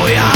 voy a